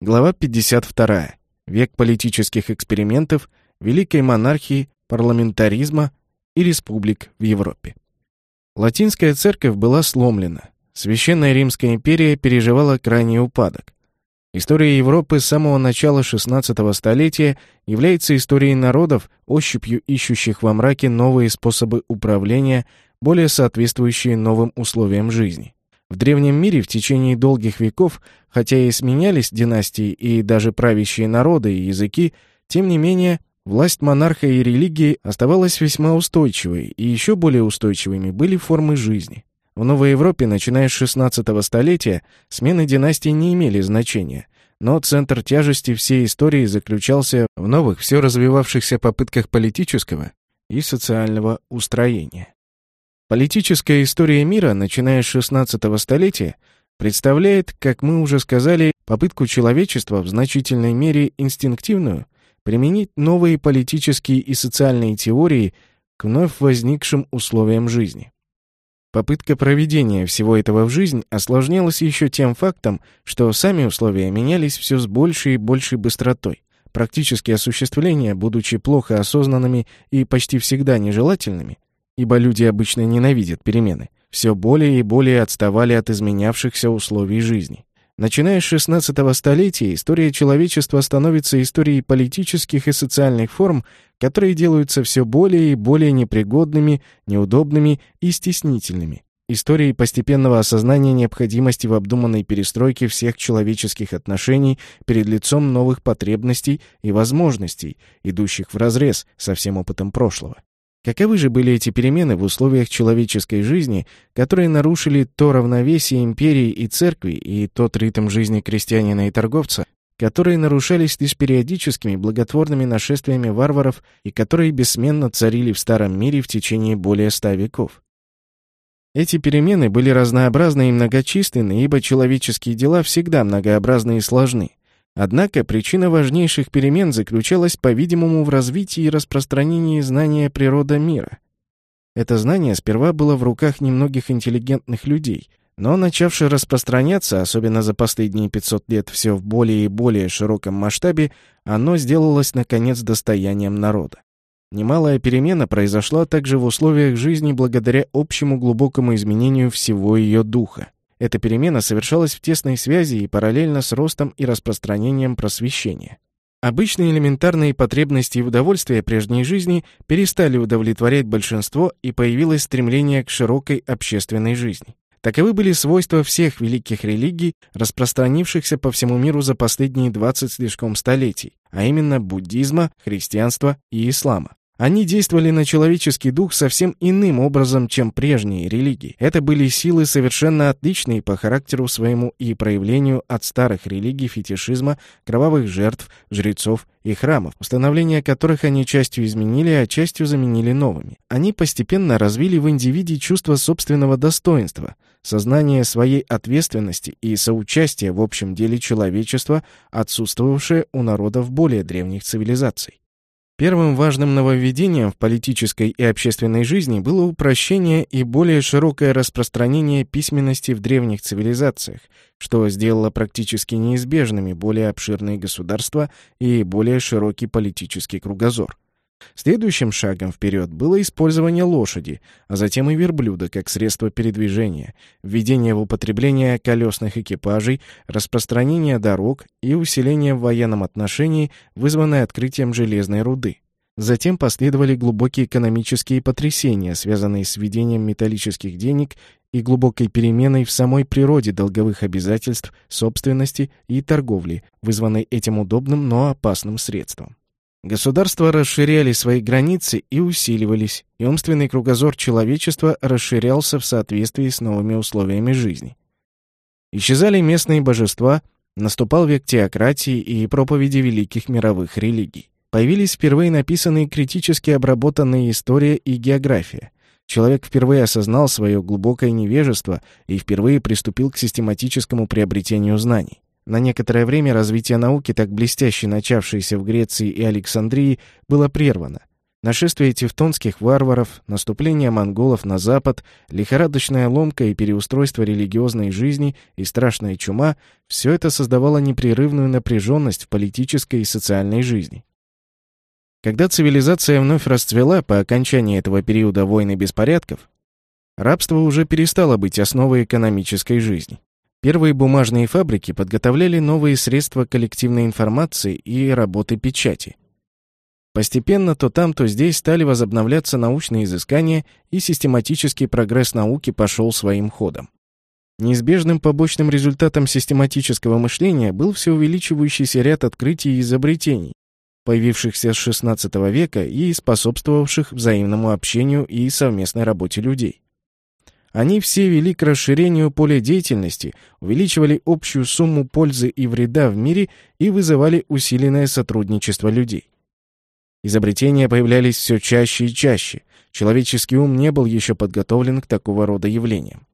Глава 52. Век политических экспериментов, великой монархии, парламентаризма и республик в Европе. Латинская церковь была сломлена. Священная Римская империя переживала крайний упадок. История Европы с самого начала XVI столетия является историей народов, ощупью ищущих во мраке новые способы управления, более соответствующие новым условиям жизни. В древнем мире в течение долгих веков, хотя и сменялись династии и даже правящие народы и языки, тем не менее, власть монарха и религии оставалась весьма устойчивой, и еще более устойчивыми были формы жизни. В Новой Европе, начиная с XVI столетия, смены династий не имели значения, но центр тяжести всей истории заключался в новых, все развивавшихся попытках политического и социального устроения. Политическая история мира, начиная с XVI столетия, представляет, как мы уже сказали, попытку человечества в значительной мере инстинктивную применить новые политические и социальные теории к вновь возникшим условиям жизни. Попытка проведения всего этого в жизнь осложнялась еще тем фактом, что сами условия менялись все с большей и большей быстротой. Практические осуществления, будучи плохо осознанными и почти всегда нежелательными, ибо люди обычно ненавидят перемены, все более и более отставали от изменявшихся условий жизни. Начиная с 16 столетия, история человечества становится историей политических и социальных форм, которые делаются все более и более непригодными, неудобными и стеснительными. Историей постепенного осознания необходимости в обдуманной перестройке всех человеческих отношений перед лицом новых потребностей и возможностей, идущих вразрез со всем опытом прошлого. Каковы же были эти перемены в условиях человеческой жизни, которые нарушили то равновесие империи и церкви и тот ритм жизни крестьянина и торговца, которые нарушались лишь периодическими благотворными нашествиями варваров и которые бессменно царили в Старом мире в течение более ста веков? Эти перемены были разнообразны и многочисленны, ибо человеческие дела всегда многообразны и сложны. Однако причина важнейших перемен заключалась, по-видимому, в развитии и распространении знания природы мира. Это знание сперва было в руках немногих интеллигентных людей, но, начавшее распространяться, особенно за последние 500 лет, все в более и более широком масштабе, оно сделалось, наконец, достоянием народа. Немалая перемена произошла также в условиях жизни благодаря общему глубокому изменению всего ее духа. Эта перемена совершалась в тесной связи и параллельно с ростом и распространением просвещения. Обычные элементарные потребности и удовольствия прежней жизни перестали удовлетворять большинство, и появилось стремление к широкой общественной жизни. Таковы были свойства всех великих религий, распространившихся по всему миру за последние 20 слишком столетий, а именно буддизма, христианства и ислама. Они действовали на человеческий дух совсем иным образом, чем прежние религии. Это были силы совершенно отличные по характеру своему и проявлению от старых религий фетишизма, кровавых жертв, жрецов и храмов, установление которых они частью изменили, а частью заменили новыми. Они постепенно развили в индивиде чувство собственного достоинства, сознание своей ответственности и соучастия в общем деле человечества, отсутствовавшее у народов более древних цивилизаций. Первым важным нововведением в политической и общественной жизни было упрощение и более широкое распространение письменности в древних цивилизациях, что сделало практически неизбежными более обширные государства и более широкий политический кругозор. Следующим шагом вперед было использование лошади, а затем и верблюда как средство передвижения, введение в употребление колесных экипажей, распространение дорог и усиление в военном отношении, вызванное открытием железной руды. Затем последовали глубокие экономические потрясения, связанные с введением металлических денег и глубокой переменой в самой природе долговых обязательств, собственности и торговли, вызванной этим удобным, но опасным средством. Государства расширяли свои границы и усиливались, и умственный кругозор человечества расширялся в соответствии с новыми условиями жизни. Исчезали местные божества, наступал век теократии и проповеди великих мировых религий. Появились впервые написанные критически обработанные история и география. Человек впервые осознал свое глубокое невежество и впервые приступил к систематическому приобретению знаний. На некоторое время развитие науки, так блестяще начавшееся в Греции и Александрии, было прервано. Нашествие тевтонских варваров, наступление монголов на запад, лихорадочная ломка и переустройство религиозной жизни и страшная чума – все это создавало непрерывную напряженность в политической и социальной жизни. Когда цивилизация вновь расцвела по окончании этого периода войн и беспорядков, рабство уже перестало быть основой экономической жизни. Первые бумажные фабрики подготовляли новые средства коллективной информации и работы печати – Постепенно то там, то здесь стали возобновляться научные изыскания, и систематический прогресс науки пошел своим ходом. Неизбежным побочным результатом систематического мышления был все увеличивающийся ряд открытий и изобретений, появившихся с XVI века и способствовавших взаимному общению и совместной работе людей. Они все вели к расширению поля деятельности, увеличивали общую сумму пользы и вреда в мире и вызывали усиленное сотрудничество людей. Изобретения появлялись все чаще и чаще. Человеческий ум не был еще подготовлен к такого рода явлениям.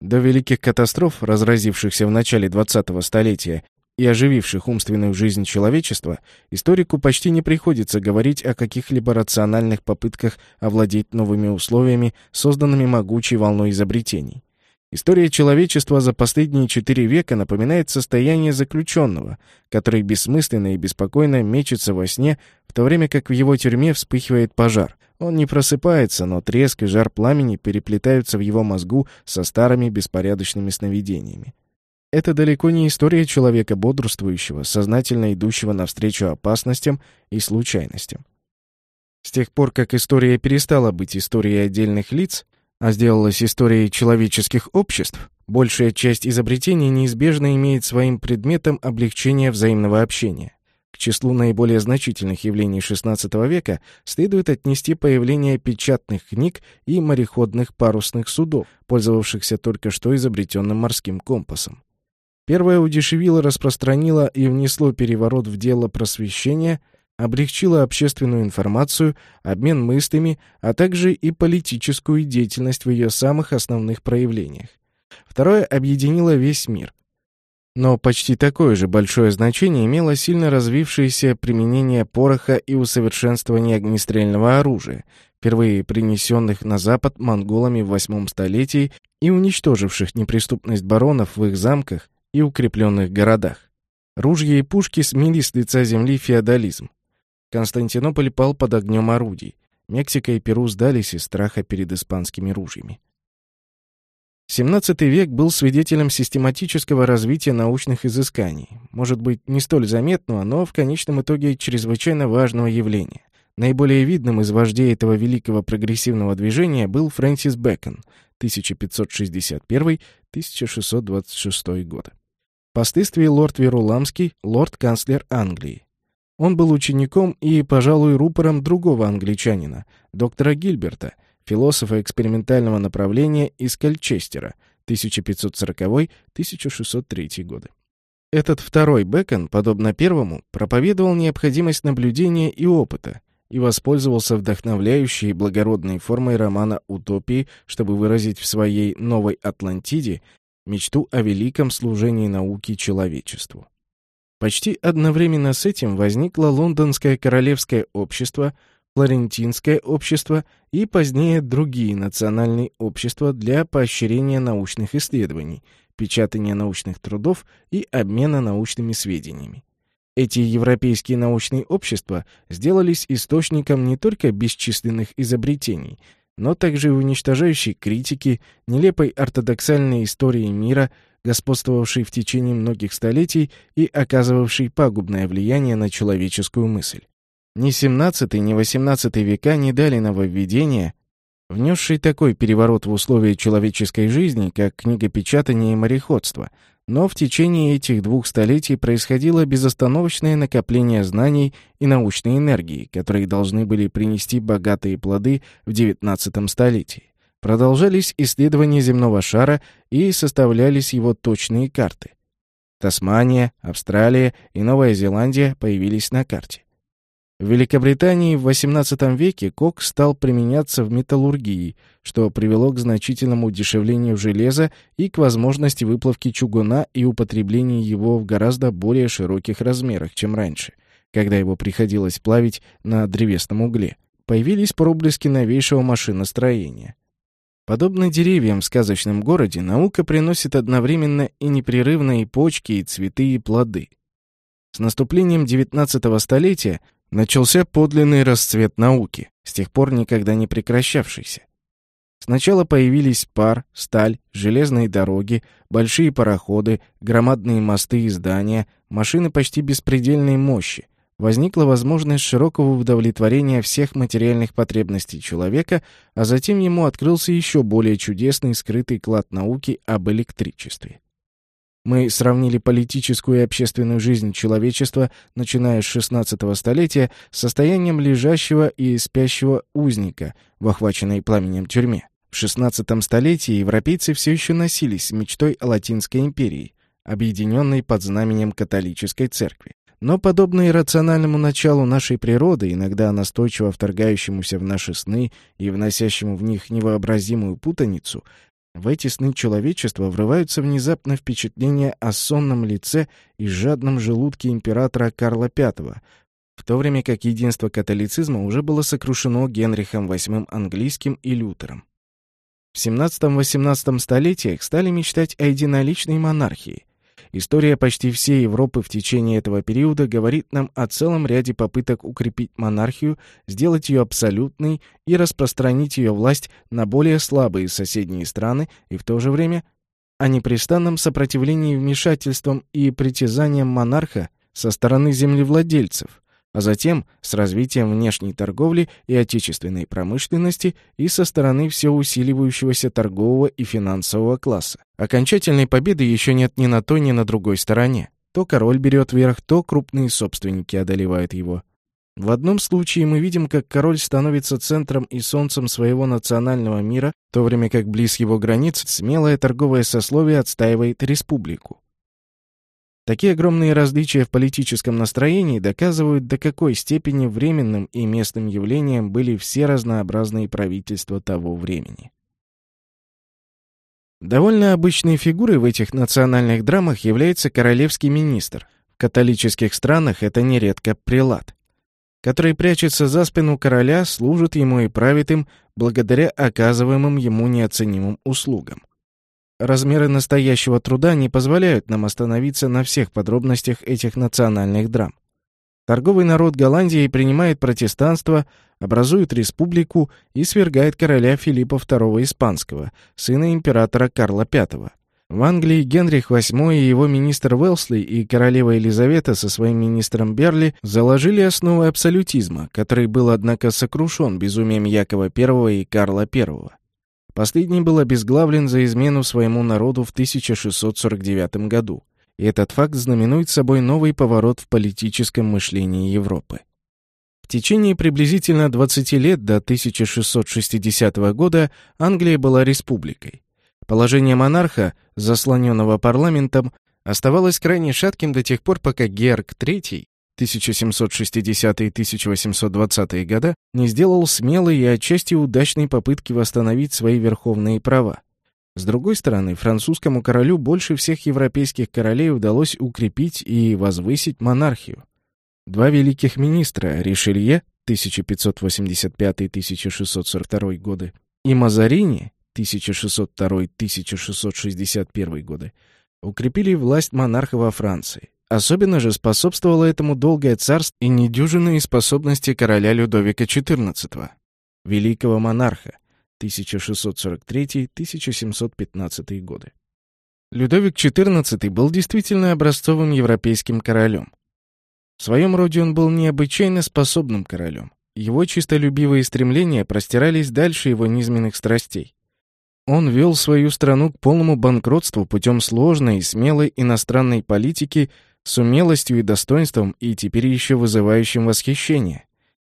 До великих катастроф, разразившихся в начале 20-го столетия и ожививших умственную жизнь человечества, историку почти не приходится говорить о каких-либо рациональных попытках овладеть новыми условиями, созданными могучей волной изобретений. История человечества за последние четыре века напоминает состояние заключенного, который бессмысленно и беспокойно мечется во сне, в то время как в его тюрьме вспыхивает пожар. Он не просыпается, но треск и жар пламени переплетаются в его мозгу со старыми беспорядочными сновидениями. Это далеко не история человека бодрствующего, сознательно идущего навстречу опасностям и случайностям. С тех пор, как история перестала быть историей отдельных лиц, а сделалась историей человеческих обществ, большая часть изобретений неизбежно имеет своим предметом облегчение взаимного общения. К числу наиболее значительных явлений XVI века следует отнести появление печатных книг и мореходных парусных судов, пользовавшихся только что изобретенным морским компасом. Первое удешевило, распространило и внесло переворот в дело просвещения – облегчила общественную информацию, обмен мыслями, а также и политическую деятельность в ее самых основных проявлениях. Второе объединило весь мир. Но почти такое же большое значение имело сильно развившееся применение пороха и усовершенствование огнестрельного оружия, впервые принесенных на Запад монголами в восьмом столетии и уничтоживших неприступность баронов в их замках и укрепленных городах. Ружья и пушки смели с лица земли феодализм. Константинополь пал под огнем орудий. Мексика и Перу сдались из страха перед испанскими ружьями. XVII век был свидетелем систематического развития научных изысканий, может быть, не столь заметного, но в конечном итоге чрезвычайно важного явления. Наиболее видным из вождей этого великого прогрессивного движения был Фрэнсис Бэкон 1561-1626 годы. Впоследствии лорд Веруламский, лорд-канцлер Англии. Он был учеником и, пожалуй, рупором другого англичанина, доктора Гильберта, философа экспериментального направления из Кальчестера, 1540-1603 годы. Этот второй Бэкон, подобно первому, проповедовал необходимость наблюдения и опыта и воспользовался вдохновляющей и благородной формой романа «Утопии», чтобы выразить в своей «Новой Атлантиде» мечту о великом служении науки человечеству. Почти одновременно с этим возникло Лондонское королевское общество, Флорентинское общество и позднее другие национальные общества для поощрения научных исследований, печатания научных трудов и обмена научными сведениями. Эти европейские научные общества сделались источником не только бесчисленных изобретений, но также и уничтожающей критики, нелепой ортодоксальной истории мира – господствовавший в течение многих столетий и оказывавший пагубное влияние на человеческую мысль. Ни XVII, ни XVIII века не дали нововведения, внесшие такой переворот в условия человеческой жизни, как книгопечатание и мореходство, но в течение этих двух столетий происходило безостановочное накопление знаний и научной энергии, которые должны были принести богатые плоды в XIX столетии. Продолжались исследования земного шара и составлялись его точные карты. Тасмания, Австралия и Новая Зеландия появились на карте. В Великобритании в XVIII веке кок стал применяться в металлургии, что привело к значительному удешевлению железа и к возможности выплавки чугуна и употребления его в гораздо более широких размерах, чем раньше, когда его приходилось плавить на древесном угле. появились проблески новейшего машиностроения. Подобно деревьям в сказочном городе, наука приносит одновременно и непрерывные почки, и цветы, и плоды. С наступлением XIX столетия начался подлинный расцвет науки, с тех пор никогда не прекращавшийся. Сначала появились пар, сталь, железные дороги, большие пароходы, громадные мосты и здания, машины почти беспредельной мощи. Возникла возможность широкого удовлетворения всех материальных потребностей человека, а затем ему открылся еще более чудесный скрытый клад науки об электричестве. Мы сравнили политическую и общественную жизнь человечества, начиная с XVI столетия, с состоянием лежащего и спящего узника в охваченной пламенем тюрьме. В XVI столетии европейцы все еще носились с мечтой о Латинской империи, объединенной под знаменем католической церкви. Но подобно иррациональному началу нашей природы, иногда настойчиво вторгающемуся в наши сны и вносящему в них невообразимую путаницу, в эти сны человечества врываются внезапно впечатления о сонном лице и жадном желудке императора Карла V, в то время как единство католицизма уже было сокрушено Генрихом VIII английским и Лютером. В XVII-XVIII столетиях стали мечтать о единоличной монархии. История почти всей Европы в течение этого периода говорит нам о целом ряде попыток укрепить монархию, сделать ее абсолютной и распространить ее власть на более слабые соседние страны и в то же время о непрестанном сопротивлении вмешательствам и притязаниям монарха со стороны землевладельцев, а затем с развитием внешней торговли и отечественной промышленности и со стороны все усиливающегося торгового и финансового класса. Окончательной победы еще нет ни на той, ни на другой стороне. То король берет верх, то крупные собственники одолевают его. В одном случае мы видим, как король становится центром и солнцем своего национального мира, в то время как близ его границ смелое торговое сословие отстаивает республику. Такие огромные различия в политическом настроении доказывают, до какой степени временным и местным явлением были все разнообразные правительства того времени. Довольно обычной фигурой в этих национальных драмах является королевский министр. В католических странах это нередко прилад, который прячется за спину короля, служит ему и правит им благодаря оказываемым ему неоценимым услугам. Размеры настоящего труда не позволяют нам остановиться на всех подробностях этих национальных драм. Торговый народ Голландии принимает протестанство, образует республику и свергает короля Филиппа II Испанского, сына императора Карла V. В Англии Генрих VIII и его министр Уэлсли и королева Елизавета со своим министром Берли заложили основы абсолютизма, который был, однако, сокрушен безумием Якова I и Карла I. Последний был обезглавлен за измену своему народу в 1649 году, и этот факт знаменует собой новый поворот в политическом мышлении Европы. В течение приблизительно 20 лет до 1660 года Англия была республикой. Положение монарха, заслоненного парламентом, оставалось крайне шатким до тех пор, пока Георг III 1760-1820 года не сделал смелой и отчасти удачной попытки восстановить свои верховные права. С другой стороны, французскому королю больше всех европейских королей удалось укрепить и возвысить монархию. Два великих министра, Ришелье 1585-1642 годы и Мазарини 1602-1661 годы, укрепили власть монарха во Франции. Особенно же способствовало этому долгое царство и недюжинные способности короля Людовика XIV, великого монарха, 1643-1715 годы. Людовик XIV был действительно образцовым европейским королем. В своем роде он был необычайно способным королем. Его чистолюбивые стремления простирались дальше его низменных страстей. Он вел свою страну к полному банкротству путем сложной и смелой иностранной политики с умелостью и достоинством и теперь еще вызывающим восхищение.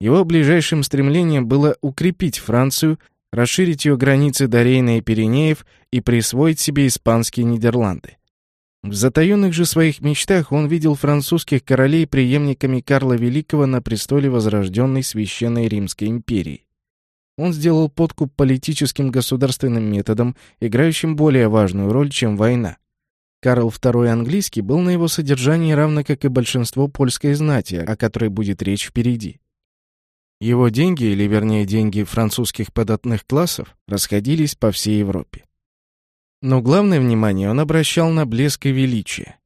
Его ближайшим стремлением было укрепить Францию, расширить ее границы до Рейна и Пиренеев и присвоить себе испанские Нидерланды. В затаенных же своих мечтах он видел французских королей преемниками Карла Великого на престоле возрожденной Священной Римской империи. Он сделал подкуп политическим государственным методом, играющим более важную роль, чем война. Карл II английский был на его содержании равно как и большинство польской знати, о которой будет речь впереди. Его деньги, или вернее деньги французских податных классов, расходились по всей Европе. Но главное внимание он обращал на блеск и величие.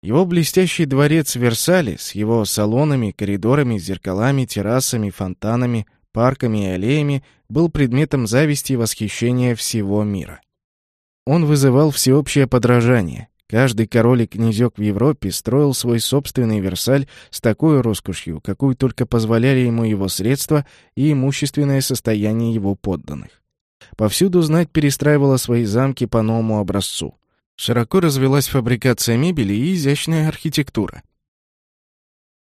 Его блестящий дворец в Версале с его салонами, коридорами, зеркалами, террасами, фонтанами, парками и аллеями был предметом зависти и восхищения всего мира. Он вызывал всеобщее подражание. Каждый король и князек в Европе строил свой собственный Версаль с такой роскошью, какую только позволяли ему его средства и имущественное состояние его подданных. Повсюду знать перестраивала свои замки по новому образцу. Широко развелась фабрикация мебели и изящная архитектура.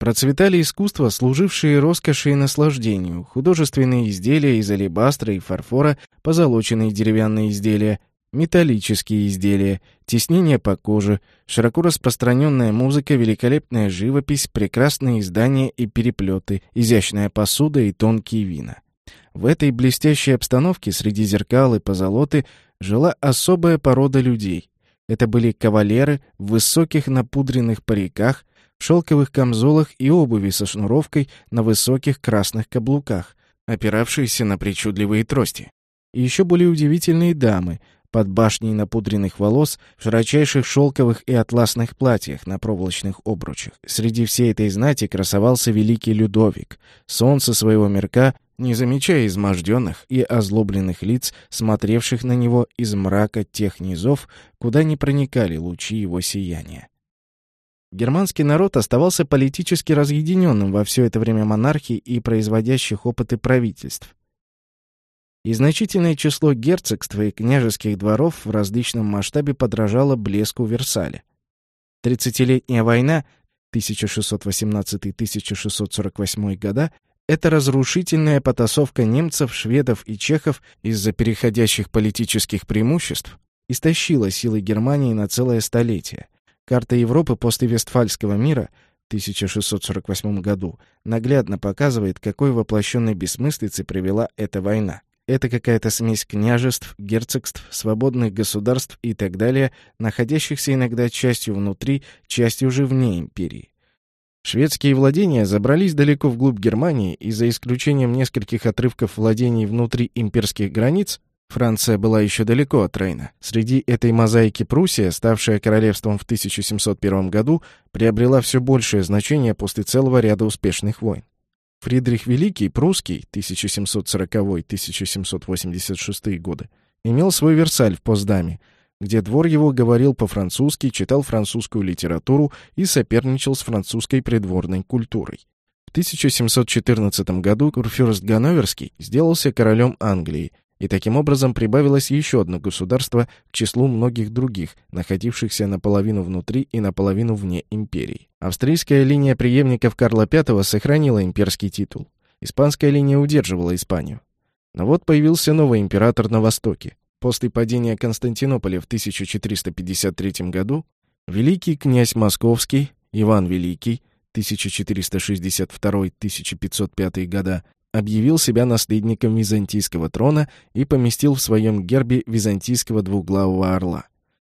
Процветали искусства, служившие роскоши и наслаждению, художественные изделия из алебастра и фарфора, позолоченные деревянные изделия, металлические изделия, теснение по коже, широко распространенная музыка, великолепная живопись, прекрасные издания и переплеты, изящная посуда и тонкие вина. В этой блестящей обстановке среди зеркал и позолоты жила особая порода людей. Это были кавалеры в высоких напудренных париках, шелковых камзолах и обуви со шнуровкой на высоких красных каблуках, опиравшиеся на причудливые трости. И еще более удивительные дамы — под башней напудренных волос, в широчайших шелковых и атласных платьях на проволочных обручах. Среди всей этой знати красовался великий Людовик, солнце своего мирка, не замечая изможденных и озлобленных лиц, смотревших на него из мрака тех низов, куда не проникали лучи его сияния. Германский народ оставался политически разъединенным во все это время монархий и производящих опыты правительств и значительное число герцогств и княжеских дворов в различном масштабе подражало блеску Версаля. Тридцатилетняя война 1618-1648 года — это разрушительная потасовка немцев, шведов и чехов из-за переходящих политических преимуществ истощила силы Германии на целое столетие. Карта Европы после Вестфальского мира — 1648 году наглядно показывает, какой воплощенной бессмыслице привела эта война. Это какая-то смесь княжеств, герцогств, свободных государств и так далее, находящихся иногда частью внутри, частью же вне империи. Шведские владения забрались далеко вглубь Германии, и за исключением нескольких отрывков владений внутри имперских границ, Франция была еще далеко от Рейна. Среди этой мозаики Пруссия, ставшая королевством в 1701 году, приобрела все большее значение после целого ряда успешных войн. Фридрих Великий, прусский, 1740-1786 годы, имел свой Версаль в Поздаме, где двор его говорил по-французски, читал французскую литературу и соперничал с французской придворной культурой. В 1714 году Курфюрст Ганноверский сделался королем Англии и таким образом прибавилось еще одно государство к числу многих других, находившихся наполовину внутри и наполовину вне империи. Австрийская линия преемников Карла V сохранила имперский титул. Испанская линия удерживала Испанию. Но вот появился новый император на Востоке. После падения Константинополя в 1453 году великий князь Московский Иван Великий 1462-1505 года объявил себя наследником византийского трона и поместил в своем гербе византийского двуглавого орла.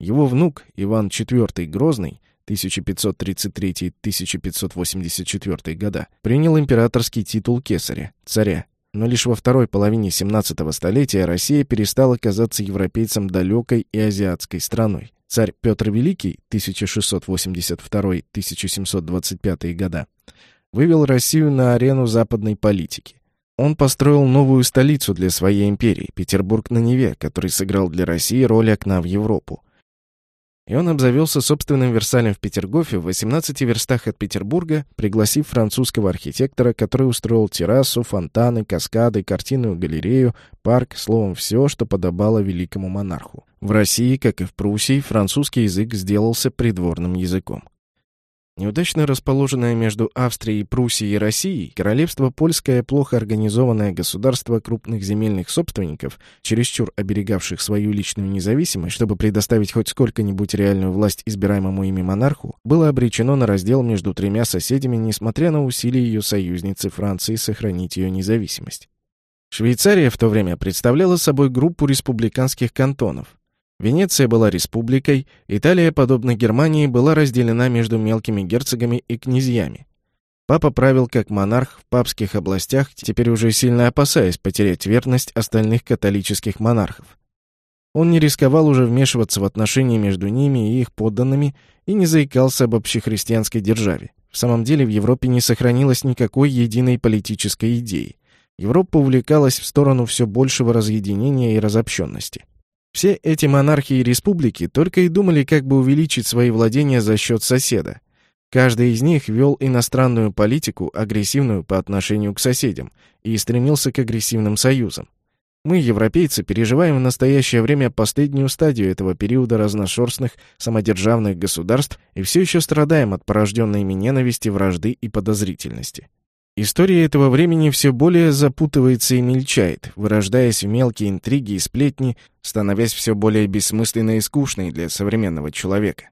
Его внук Иван IV Грозный 1533-1584 года принял императорский титул кесаря, царя. Но лишь во второй половине 17 столетия Россия перестала казаться европейцам далекой и азиатской страной. Царь Петр Великий 1682-1725 года вывел Россию на арену западной политики. Он построил новую столицу для своей империи, Петербург на Неве, который сыграл для России роль окна в Европу. И он обзавелся собственным Версалем в Петергофе в 18 верстах от Петербурга, пригласив французского архитектора, который устроил террасу, фонтаны, каскады, картинную галерею, парк, словом, все, что подобало великому монарху. В России, как и в Пруссии, французский язык сделался придворным языком. Неудачно расположенное между Австрией, Пруссией и Россией, королевство польское плохо организованное государство крупных земельных собственников, чересчур оберегавших свою личную независимость, чтобы предоставить хоть сколько-нибудь реальную власть избираемому ими монарху, было обречено на раздел между тремя соседями, несмотря на усилия ее союзницы Франции сохранить ее независимость. Швейцария в то время представляла собой группу республиканских кантонов, Венеция была республикой, Италия, подобно Германии, была разделена между мелкими герцогами и князьями. Папа правил как монарх в папских областях, теперь уже сильно опасаясь потерять верность остальных католических монархов. Он не рисковал уже вмешиваться в отношения между ними и их подданными и не заикался об общехристианской державе. В самом деле в Европе не сохранилось никакой единой политической идеи. Европа увлекалась в сторону все большего разъединения и разобщенности. Все эти монархии и республики только и думали, как бы увеличить свои владения за счет соседа. Каждый из них вел иностранную политику, агрессивную по отношению к соседям, и стремился к агрессивным союзам. Мы, европейцы, переживаем в настоящее время последнюю стадию этого периода разношерстных самодержавных государств и все еще страдаем от порожденной ими ненависти, вражды и подозрительности. История этого времени все более запутывается и мельчает, вырождаясь в мелкие интриги и сплетни, становясь все более бессмысленной и скучной для современного человека.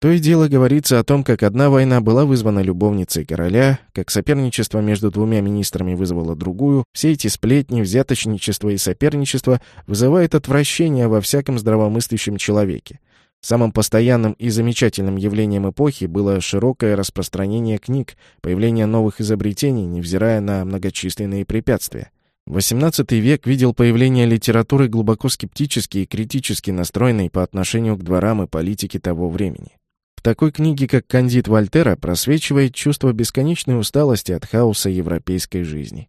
То и дело говорится о том, как одна война была вызвана любовницей короля, как соперничество между двумя министрами вызвало другую. Все эти сплетни, взяточничество и соперничество вызывают отвращение во всяком здравомыслящем человеке. Самым постоянным и замечательным явлением эпохи было широкое распространение книг, появление новых изобретений, невзирая на многочисленные препятствия. XVIII век видел появление литературы глубоко скептически и критически настроенной по отношению к дворам и политике того времени. В такой книге, как «Кандид Вольтера», просвечивает чувство бесконечной усталости от хаоса европейской жизни.